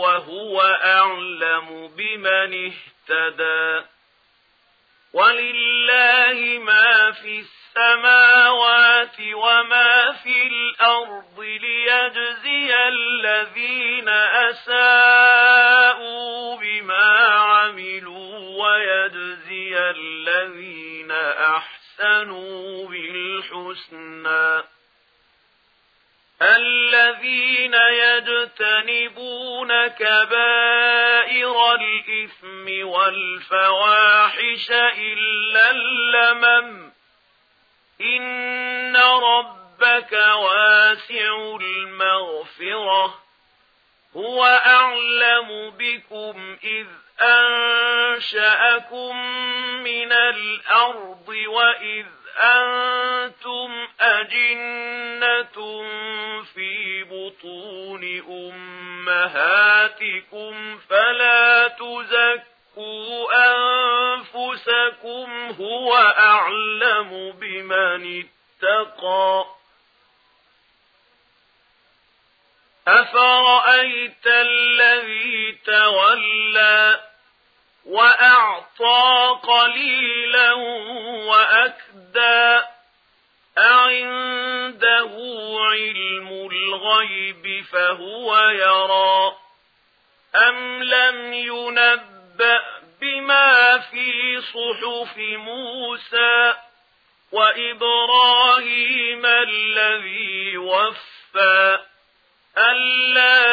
وهو أعلم بمن اهتدى ولله ما في السماوات وما في الأرض ليجزي الذين أساءوا بما عملوا ويجزي الذين أحسنوا بالحسنى الذين يجتنبون كبائر الإثم والفواحش إلا اللمم. إن ربك واسع المغفرة. هو أعلم بكم إذ أنتم أنشأكم من الأرض وإذ أنتم أجنة في بطون أمهاتكم فلا تزكوا أنفسكم هو أعلم بمن اتقى أفرأيت الذي تولى وأعطى قليلا وأكدى أعنده علم الغيب فهو يرى أم لم ينبأ بما في صحف موسى وإبراهيم الذي وفى ألا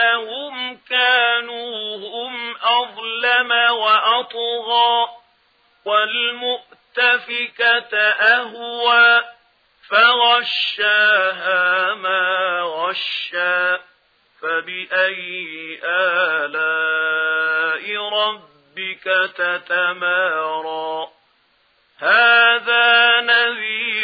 أنهم كانوا هم أظلم وأطغى والمؤتفكة أهوى فغشاها ما غشى فبأي آلاء ربك تتمارى هذا نذير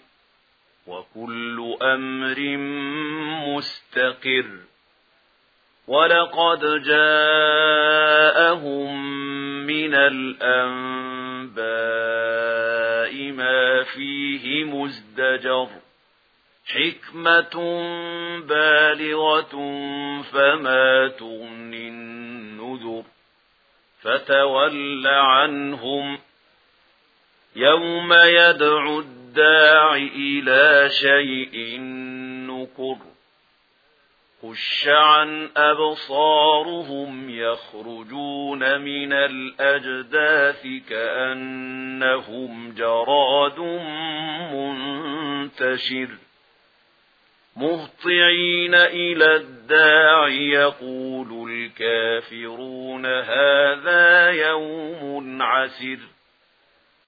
وكل أمر مستقر ولقد جاءهم من الأنباء ما فيه مزدجر حكمة بالغة فما تغني النذر فتول عنهم يوم يدعو الدين الداع إلى شيء نكر خُشَّعًا عن أبصارهم يخرجون من الأجداث كأنهم جراد منتشر مهطعين إلى الداع يقول الكافرون هذا يوم عسر